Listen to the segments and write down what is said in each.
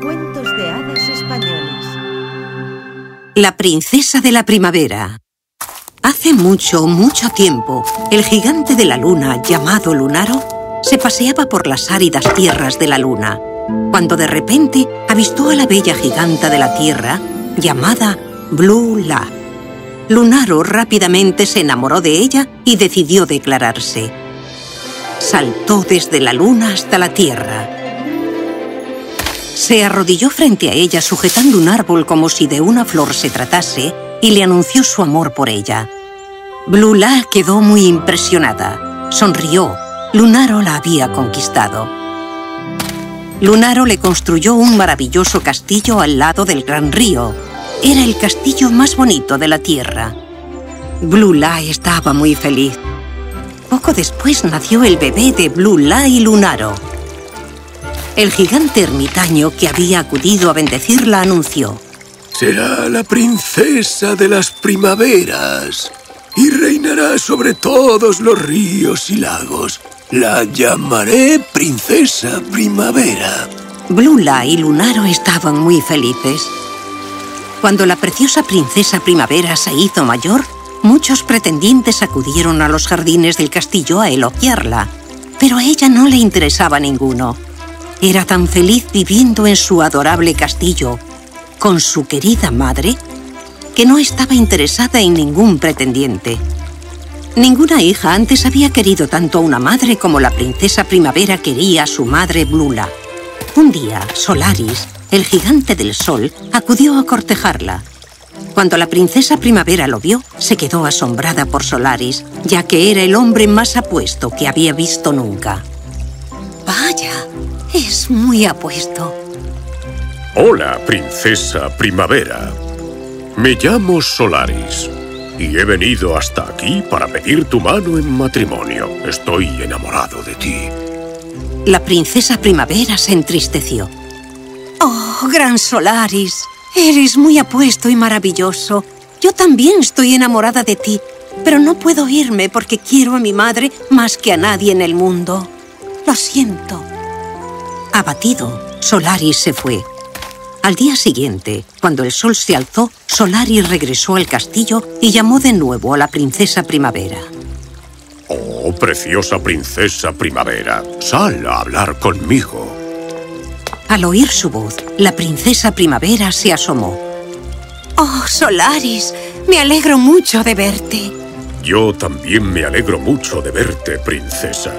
Cuentos de hadas españoles. La princesa de la primavera. Hace mucho, mucho tiempo, el gigante de la luna, llamado Lunaro, se paseaba por las áridas tierras de la luna, cuando de repente avistó a la bella giganta de la tierra, llamada Blue La. Lunaro rápidamente se enamoró de ella y decidió declararse. Saltó desde la luna hasta la tierra. Se arrodilló frente a ella sujetando un árbol como si de una flor se tratase y le anunció su amor por ella. Blula quedó muy impresionada. Sonrió. Lunaro la había conquistado. Lunaro le construyó un maravilloso castillo al lado del gran río. Era el castillo más bonito de la tierra. Blula estaba muy feliz. Poco después nació el bebé de Blula y Lunaro. El gigante ermitaño que había acudido a bendecirla anunció. Será la princesa de las primaveras y reinará sobre todos los ríos y lagos. La llamaré Princesa Primavera. Blula y Lunaro estaban muy felices. Cuando la preciosa princesa Primavera se hizo mayor, muchos pretendientes acudieron a los jardines del castillo a elogiarla, pero a ella no le interesaba ninguno. Era tan feliz viviendo en su adorable castillo, con su querida madre, que no estaba interesada en ningún pretendiente. Ninguna hija antes había querido tanto a una madre como la princesa Primavera quería a su madre Blula. Un día, Solaris, el gigante del sol, acudió a cortejarla. Cuando la princesa Primavera lo vio, se quedó asombrada por Solaris, ya que era el hombre más apuesto que había visto nunca. Vaya, es muy apuesto. Hola, princesa Primavera. Me llamo Solaris y he venido hasta aquí para pedir tu mano en matrimonio. Estoy enamorado de ti. La princesa Primavera se entristeció. Oh, gran Solaris, eres muy apuesto y maravilloso. Yo también estoy enamorada de ti, pero no puedo irme porque quiero a mi madre más que a nadie en el mundo. Lo siento. Abatido, Solaris se fue. Al día siguiente, cuando el sol se alzó, Solaris regresó al castillo y llamó de nuevo a la princesa Primavera. Oh, preciosa princesa Primavera, sal a hablar conmigo. Al oír su voz, la princesa Primavera se asomó. Oh, Solaris, me alegro mucho de verte. Yo también me alegro mucho de verte, princesa.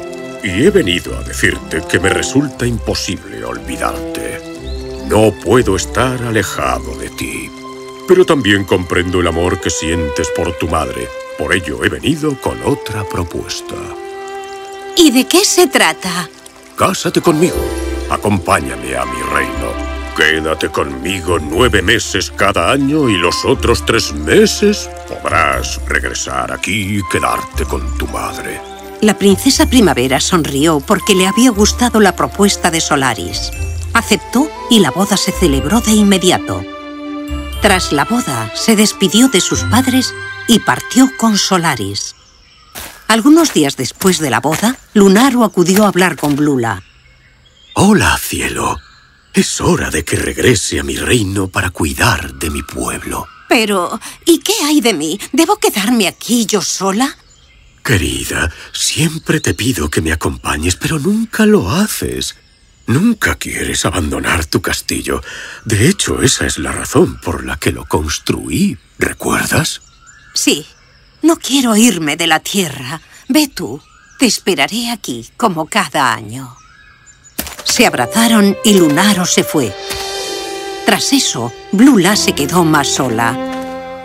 Y he venido a decirte que me resulta imposible olvidarte. No puedo estar alejado de ti. Pero también comprendo el amor que sientes por tu madre. Por ello he venido con otra propuesta. ¿Y de qué se trata? Cásate conmigo. Acompáñame a mi reino. Quédate conmigo nueve meses cada año y los otros tres meses podrás regresar aquí y quedarte con tu madre. La princesa Primavera sonrió porque le había gustado la propuesta de Solaris. Aceptó y la boda se celebró de inmediato. Tras la boda, se despidió de sus padres y partió con Solaris. Algunos días después de la boda, Lunaro acudió a hablar con Blula. Hola, cielo. Es hora de que regrese a mi reino para cuidar de mi pueblo. Pero, ¿y qué hay de mí? ¿Debo quedarme aquí yo sola? Querida, siempre te pido que me acompañes, pero nunca lo haces. Nunca quieres abandonar tu castillo. De hecho, esa es la razón por la que lo construí. ¿Recuerdas? Sí. No quiero irme de la tierra. Ve tú. Te esperaré aquí, como cada año. Se abrazaron y Lunaro se fue. Tras eso, Blula se quedó más sola.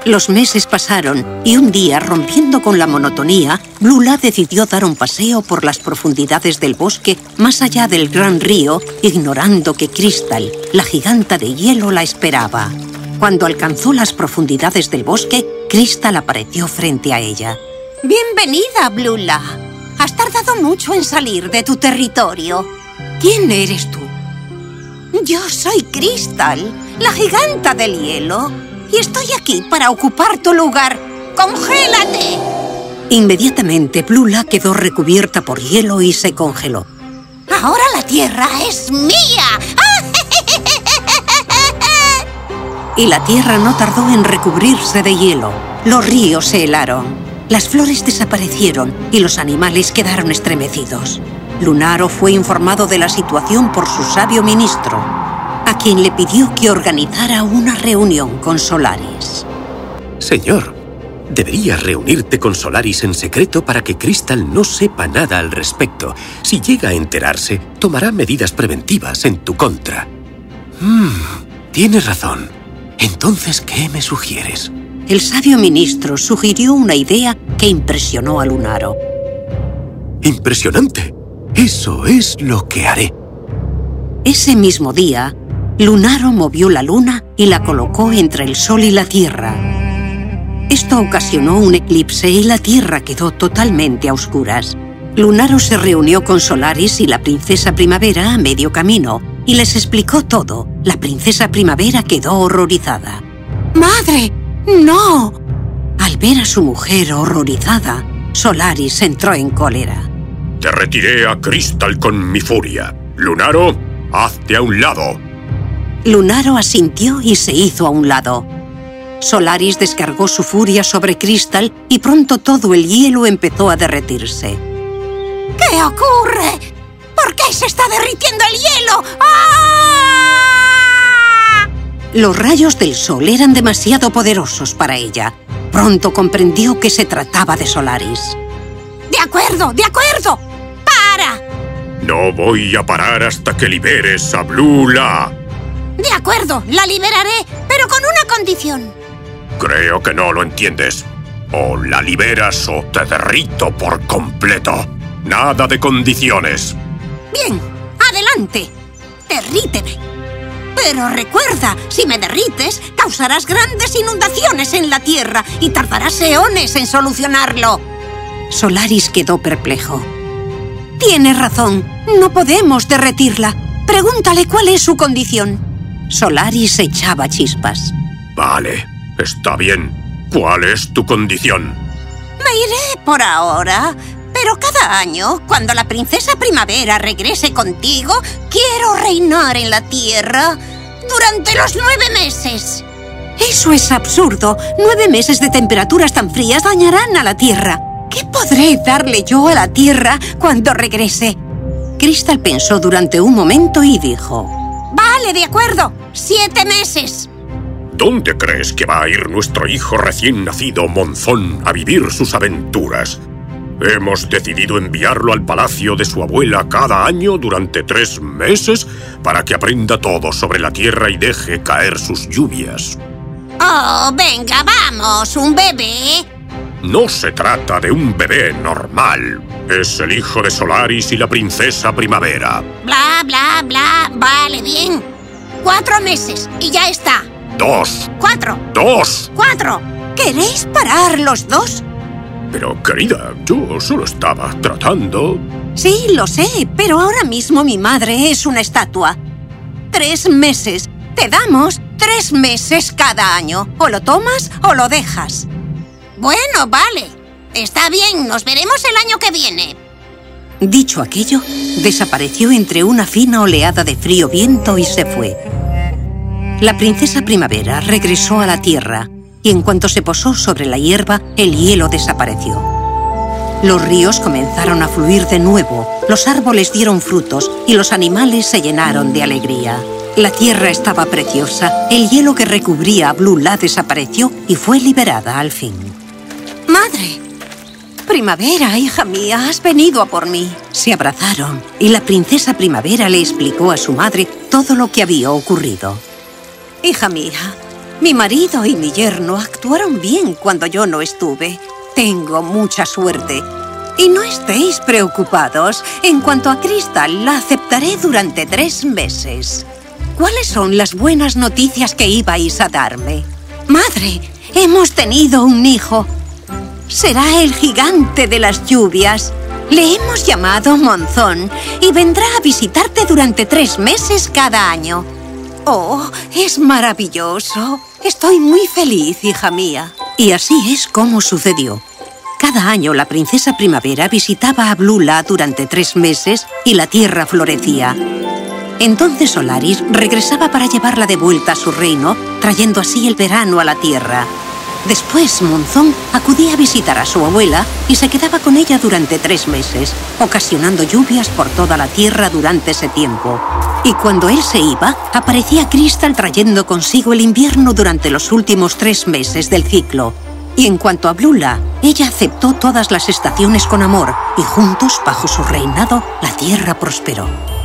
Los meses pasaron y un día, rompiendo con la monotonía, Blula decidió dar un paseo por las profundidades del bosque más allá del gran río, ignorando que Crystal, la giganta de hielo, la esperaba. Cuando alcanzó las profundidades del bosque, Crystal apareció frente a ella. Bienvenida, Blula. Has tardado mucho en salir de tu territorio. ¿Quién eres tú? Yo soy Crystal, la giganta del hielo, y estoy aquí para ocupar tu lugar. ¡Congélate! Inmediatamente, Blula quedó recubierta por hielo y se congeló. Ahora la tierra es mía. Y la tierra no tardó en recubrirse de hielo. Los ríos se helaron. Las flores desaparecieron y los animales quedaron estremecidos. Lunaro fue informado de la situación por su sabio ministro, a quien le pidió que organizara una reunión con Solaris. Señor, deberías reunirte con Solaris en secreto para que Crystal no sepa nada al respecto. Si llega a enterarse, tomará medidas preventivas en tu contra. Hmm, tienes razón. Entonces, ¿qué me sugieres? El sabio ministro sugirió una idea que impresionó a Lunaro. ¡Impresionante! Eso es lo que haré. Ese mismo día, Lunaro movió la luna y la colocó entre el sol y la tierra. Esto ocasionó un eclipse y la tierra quedó totalmente a oscuras. Lunaro se reunió con Solaris y la princesa Primavera a medio camino y les explicó todo. La princesa Primavera quedó horrorizada. ¡Madre! ¡No! Al ver a su mujer horrorizada, Solaris entró en cólera. Derretiré a Crystal con mi furia. Lunaro, hazte a un lado. Lunaro asintió y se hizo a un lado. Solaris descargó su furia sobre Crystal y pronto todo el hielo empezó a derretirse. ¿Qué ocurre? ¿Por qué se está derritiendo el hielo? ¡Ah! Los rayos del sol eran demasiado poderosos para ella. Pronto comprendió que se trataba de Solaris. ¡De acuerdo, de acuerdo! ¡Para! No voy a parar hasta que liberes a Blula. De acuerdo, la liberaré, pero con una condición. Creo que no lo entiendes. O la liberas o te derrito por completo. Nada de condiciones. Bien, adelante. Derríteme. Pero recuerda, si me derrites, causarás grandes inundaciones en la Tierra y tardarás eones en solucionarlo. Solaris quedó perplejo. Tienes razón, no podemos derretirla. Pregúntale cuál es su condición. Solaris echaba chispas. Vale, está bien. ¿Cuál es tu condición? Me iré por ahora, pero cada año, cuando la princesa Primavera regrese contigo, quiero reinar en la Tierra durante los nueve meses. Eso es absurdo. Nueve meses de temperaturas tan frías dañarán a la Tierra. ¿Qué podré darle yo a la Tierra cuando regrese? Crystal pensó durante un momento y dijo... Vale, de acuerdo. Siete meses. ¿Dónde crees que va a ir nuestro hijo recién nacido, Monzón, a vivir sus aventuras? Hemos decidido enviarlo al palacio de su abuela cada año durante tres meses para que aprenda todo sobre la tierra y deje caer sus lluvias. Oh, venga, vamos, un bebé. No se trata de un bebé normal. Es el hijo de Solaris y la princesa Primavera. Bla, bla, bla. Vale, bien. Cuatro meses y ya está. Dos. Cuatro. Dos. Cuatro. ¿Queréis parar los dos? Pero, querida, yo solo estaba tratando... Sí, lo sé, pero ahora mismo mi madre es una estatua. Tres meses. Te damos tres meses cada año. O lo tomas o lo dejas. Bueno, vale. Está bien, nos veremos el año que viene. Dicho aquello, desapareció entre una fina oleada de frío viento y se fue. La princesa Primavera regresó a la tierra y en cuanto se posó sobre la hierba, el hielo desapareció. Los ríos comenzaron a fluir de nuevo, los árboles dieron frutos y los animales se llenaron de alegría. La tierra estaba preciosa, el hielo que recubría a Blula desapareció y fue liberada al fin. ¡Madre! Primavera, hija mía, has venido a por mí. Se abrazaron y la princesa Primavera le explicó a su madre todo lo que había ocurrido. Hija mía, mi marido y mi yerno actuaron bien cuando yo no estuve. Tengo mucha suerte. Y no estéis preocupados. En cuanto a Crystal, la aceptaré durante tres meses. ¿Cuáles son las buenas noticias que ibais a darme? Madre, hemos tenido un hijo. Será el gigante de las lluvias. Le hemos llamado Monzón y vendrá a visitarte durante tres meses cada año. ¡Oh, es maravilloso! Estoy muy feliz, hija mía. Y así es como sucedió. Cada año la princesa primavera visitaba a Blula durante tres meses y la tierra florecía. Entonces Solaris regresaba para llevarla de vuelta a su reino, trayendo así el verano a la tierra. Después, Monzón acudía a visitar a su abuela y se quedaba con ella durante tres meses, ocasionando lluvias por toda la tierra durante ese tiempo. Y cuando él se iba, aparecía Crystal trayendo consigo el invierno durante los últimos tres meses del ciclo. Y en cuanto a Blula, ella aceptó todas las estaciones con amor y juntos, bajo su reinado, la tierra prosperó.